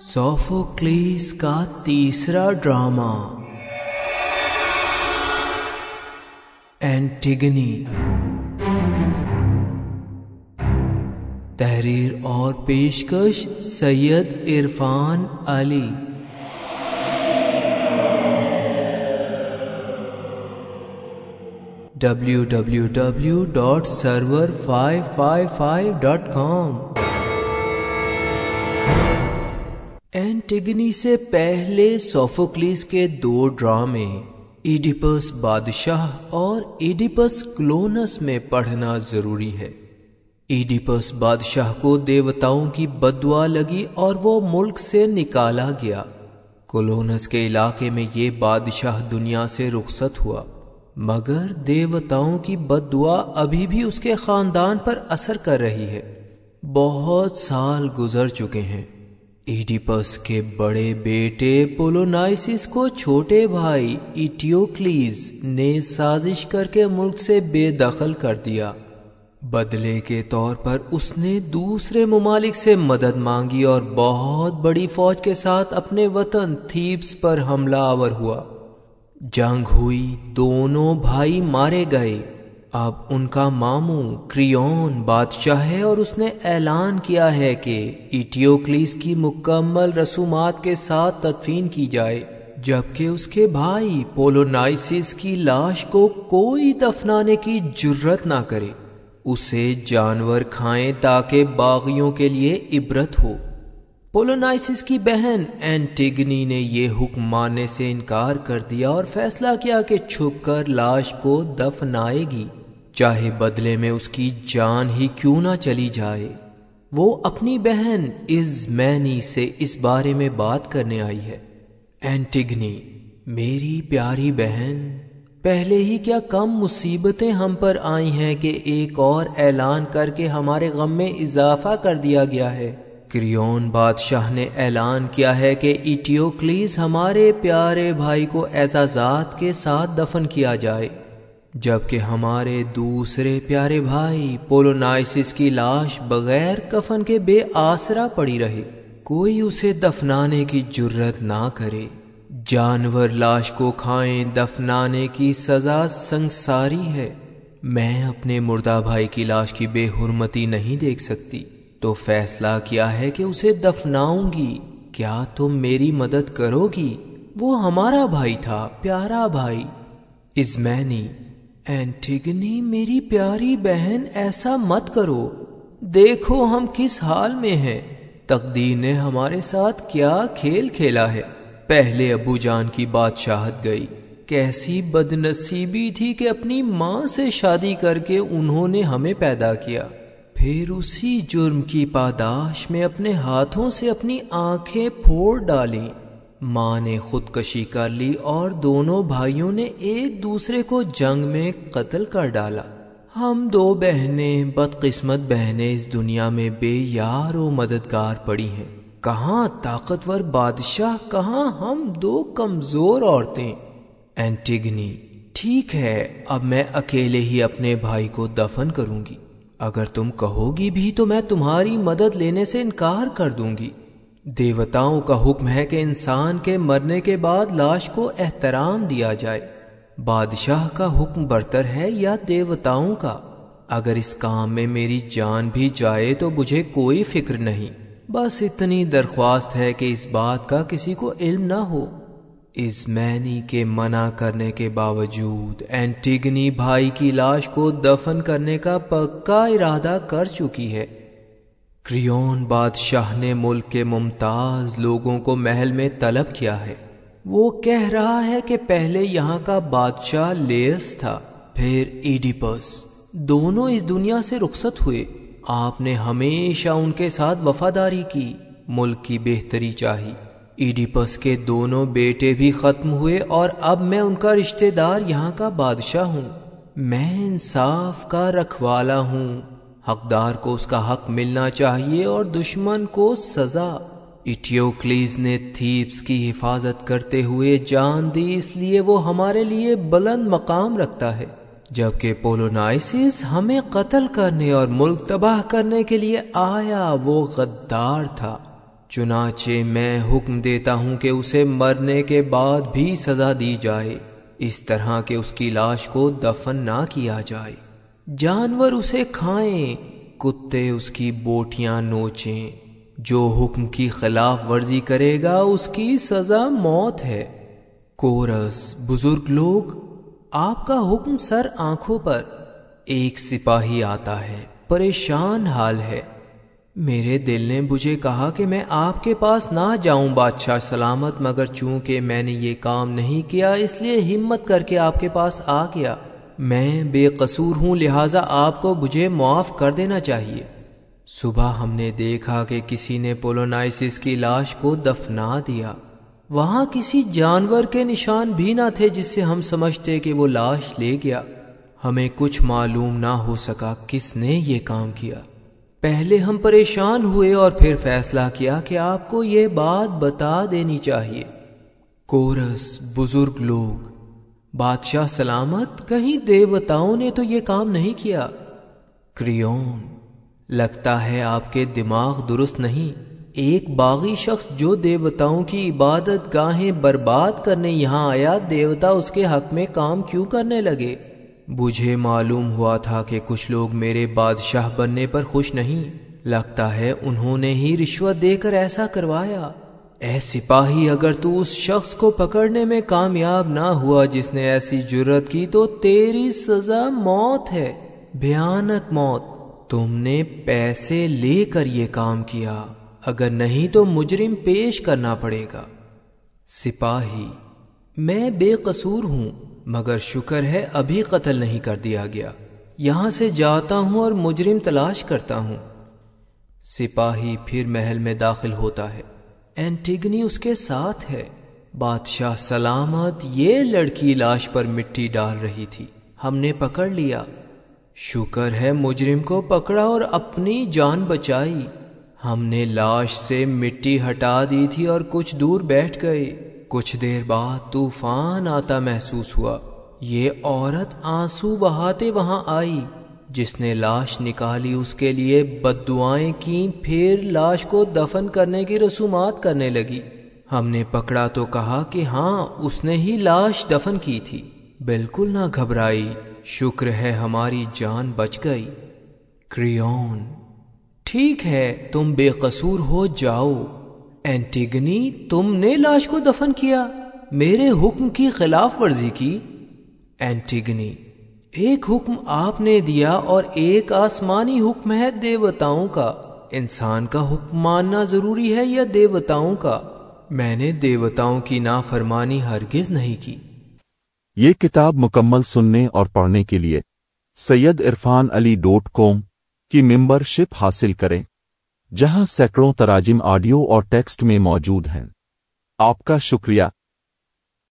سوفوکلیس کا تیسرا drama Antigone تحریر اور پیشکش سید عرفان علی www.server555.com اینٹیگنی سے پہلے سوفوکلیس کے دو ڈرامے ایڈیپس بادشاہ اور ایڈیپس کلونس میں پڑھنا ضروری ہے۔ ایڈیپس بادشاہ کو دیوتاؤں کی بدوا لگی اور وہ ملک سے نکالا گیا۔ کلونس کے علاقے میں یہ بادشاہ دنیا سے رخصت ہوا۔ مگر دیوتاؤں کی بد دعا ابھی بھی اس کے خاندان پر اثر کر رہی ہے۔ بہت سال گزر چکے ہیں۔ ایڈیپس کے بڑے بیٹے پولونائسس کو چھوٹے بھائی ایٹیوکلیز نے سازش کر کے ملک سے بے دخل کر دیا۔ بدلے کے طور پر اس نے دوسرے ممالک سے مدد مانگی اور بہت بڑی فوج کے ساتھ اپنے وطن تھیپس پر حملہ آور ہوا۔ جنگ ہوئی، دونوں بھائی مارے گئے۔ اب ان کا ماموں کریون بادشاہ ہے اور اس نے اعلان کیا ہے کہ ایٹیوکلیس کی مکمل رسومات کے ساتھ تدفین کی جائے، جبکہ اس کے بھائی پولونائسس کی لاش کو کوئی دفنانے کی جرت نہ کرے۔ اسے جانور کھائیں تاکہ باغیوں کے لیے عبرت ہو۔ پولونائسس کی بہن اینٹیگنی نے یہ حکم ماننے سے انکار کر دیا اور فیصلہ کیا کہ چھپ کر لاش کو دفنائے گی۔ چاہے بدلے میں اس کی جان ہی کیوں نہ چلی جائے، وہ اپنی بہن از مینی سے اس بارے میں بات کرنے آئی ہے۔ اینٹیگنی میری پیاری بہن، پہلے ہی کیا کم مصیبتیں ہم پر آئی ہیں کہ ایک اور اعلان کر کے ہمارے غم میں اضافہ کر دیا گیا ہے۔ کریون بادشاہ نے اعلان کیا ہے کہ ایٹیوکلیز ہمارے پیارے بھائی کو اعزازات کے ساتھ دفن کیا جائے۔ جبکہ ہمارے دوسرے پیارے بھائی پولونائسس کی لاش بغیر کفن کے بے آسرا پڑی رہے۔ کوئی اسے دفنانے کی جرت نہ کرے۔ جانور لاش کو کھائیں، دفنانے کی سزا سنساری ہے۔ میں اپنے مردہ بھائی کی لاش کی بے حرمتی نہیں دیکھ سکتی۔ تو فیصلہ کیا ہے کہ اسے دفناؤں گی۔ کیا تم میری مدد کرو گی؟ وہ ہمارا بھائی تھا، پیارا بھائی۔ ازمینی اینٹیگنی میری پیاری بہن، ایسا مت کرو۔ دیکھو ہم کس حال میں ہیں۔ تقدیر نے ہمارے ساتھ کیا کھیل کھیلا ہے۔ پہلے ابو جان کی بادشاہت گئی۔ کیسی بد نصیبی تھی کہ اپنی ماں سے شادی کر کے انہوں نے ہمیں پیدا کیا۔ پھر اسی جرم کی پاداش میں اپنے ہاتھوں سے اپنی آنکھیں پھوڑ ڈالی ماں نے خودکشی کر لی اور دونوں بھائیوں نے ایک دوسرے کو جنگ میں قتل کر ڈالا۔ ہم دو بہنیں، بدقسمت بہنیں اس دنیا میں بے یار و مددگار پڑی ہیں۔ کہاں طاقتور بادشاہ، کہاں ہم دو کمزور عورتیں۔ اینٹیگنی، ٹھیک ہے، اب میں اکیلے ہی اپنے بھائی کو دفن کروں گی۔ اگر تم کہو گی بھی تو میں تمہاری مدد لینے سے انکار کر دوں گی۔ دیوتاؤں کا حکم ہے کہ انسان کے مرنے کے بعد لاش کو احترام دیا جائے۔ بادشاہ کا حکم برتر ہے یا دیوتاؤں کا؟ اگر اس کام میں میری جان بھی جائے تو مجھے کوئی فکر نہیں۔ بس اتنی درخواست ہے کہ اس بات کا کسی کو علم نہ ہو۔ اس مینی کے منع کرنے کے باوجود اینٹیگنی بھائی کی لاش کو دفن کرنے کا پکا ارادہ کر چکی ہے۔ کریون بادشاہ نے ملک کے ممتاز لوگوں کو محل میں طلب کیا ہے۔ وہ کہہ رہا ہے کہ پہلے یہاں کا بادشاہ لیس تھا، پھر ایڈیپس۔ دونوں اس دنیا سے رخصت ہوئے۔ آپ نے ہمیشہ ان کے ساتھ وفاداری کی، ملک کی بہتری چاہی۔ ایڈیپس کے دونوں بیٹے بھی ختم ہوئے اور اب میں ان کا رشتہ دار یہاں کا بادشاہ ہوں۔ میں انصاف کا رکھوالا ہوں۔ حقدار کو اس کا حق ملنا چاہیے اور دشمن کو سزا۔ ایٹیوکلیز نے تھیپس کی حفاظت کرتے ہوئے جان دی، اس لیے وہ ہمارے لیے بلند مقام رکھتا ہے۔ جبکہ پولونائسس ہمیں قتل کرنے اور ملک تباہ کرنے کے لیے آیا، وہ غدار تھا۔ چنانچہ میں حکم دیتا ہوں کہ اسے مرنے کے بعد بھی سزا دی جائے۔ اس طرح کہ اس کی لاش کو دفن نہ کیا جائے۔ جانور اسے کھائیں، کتے اس کی بوٹیاں نوچیں۔ جو حکم کی خلاف ورزی کرے گا، اس کی سزا موت ہے۔ کورس، بزرگ لوگ، آپ کا حکم سر آنکھوں پر۔ ایک سپاہی آتا ہے، پریشان حال ہے۔ میرے دل نے مجھے کہا کہ میں آپ کے پاس نہ جاؤں بادشاہ سلامت، مگر چونکہ میں نے یہ کام نہیں کیا، اس لیے ہمت کر کے آپ کے پاس آ گیا۔ میں بے قصور ہوں، لہٰذا آپ کو مجھے معاف کر دینا چاہیے۔ صبح ہم نے دیکھا کہ کسی نے پولونائسس کی لاش کو دفنا دیا۔ وہاں کسی جانور کے نشان بھی نہ تھے، جس سے ہم سمجھتے کہ وہ لاش لے گیا۔ ہمیں کچھ معلوم نہ ہو سکا کس نے یہ کام کیا۔ پہلے ہم پریشان ہوئے اور پھر فیصلہ کیا کہ آپ کو یہ بات بتا دینی چاہیے۔ کورس، بزرگ لوگ بادشاہ سلامت، کہیں دیوتاؤں نے تو یہ کام نہیں کیا۔ کریون، لگتا ہے آپ کے دماغ درست نہیں۔ ایک باغی شخص جو دیوتاؤں کی عبادت گاہیں برباد کرنے یہاں آیا، دیوتا اس کے حق میں کام کیوں کرنے لگے؟ مجھے معلوم ہوا تھا کہ کچھ لوگ میرے بادشاہ بننے پر خوش نہیں۔ لگتا ہے انہوں نے ہی رشوت دے کر ایسا کروایا۔ اے سپاہی، اگر تو اس شخص کو پکڑنے میں کامیاب نہ ہوا جس نے ایسی جرت کی، تو تیری سزا موت ہے بھیانک موت۔ تم نے پیسے لے کر یہ کام کیا، اگر نہیں تو مجرم پیش کرنا پڑے گا۔ سپاہی، میں بے قصور ہوں، مگر شکر ہے ابھی قتل نہیں کر دیا گیا۔ یہاں سے جاتا ہوں اور مجرم تلاش کرتا ہوں۔ سپاہی پھر محل میں داخل ہوتا ہے۔ اینٹیگنی اس کے ساتھ ہے بادشاہ سلامت یہ لڑکی لاش پر مٹی ڈال رہی تھی ہم نے پکڑ لیا شکر ہے مجرم کو پکڑا اور اپنی جان بچائی ہم نے لاش سے مٹی ہٹا دی تھی اور کچھ دور بیٹھ گئے کچھ دیر بعد طوفان آتا محسوس ہوا یہ عورت آنسو بہاتے وہاں آئی جس نے لاش نکالی اس کے لیے بد دعائیں کی پھر لاش کو دفن کرنے کی رسومات کرنے لگی۔ ہم نے پکڑا تو کہا کہ ہاں اس نے ہی لاش دفن کی تھی۔ بالکل نہ گھبرائی۔ شکر ہے ہماری جان بچ گئی۔ کریون، ٹھیک ہے، تم بے قصور ہو جاؤ۔ اینٹیگنی، تم نے لاش کو دفن کیا۔ میرے حکم کی خلاف ورزی کی۔ اینٹیگنی ایک حکم آپ نے دیا اور ایک آسمانی حکم ہے دیوتاؤں کا۔ انسان کا حکم ماننا ضروری ہے یا دیوتاؤں کا؟ میں نے دیوتاؤں کی نافرمانی ہرگز نہیں کی۔ یہ کتاب مکمل سننے اور پڑھنے کے لیے سید عرفان علی ڈوٹ کوم کی ممبر شپ حاصل کریں، جہاں سینکڑوں تراجم آڈیو اور ٹیکسٹ میں موجود ہیں۔ آپ کا شکریہ۔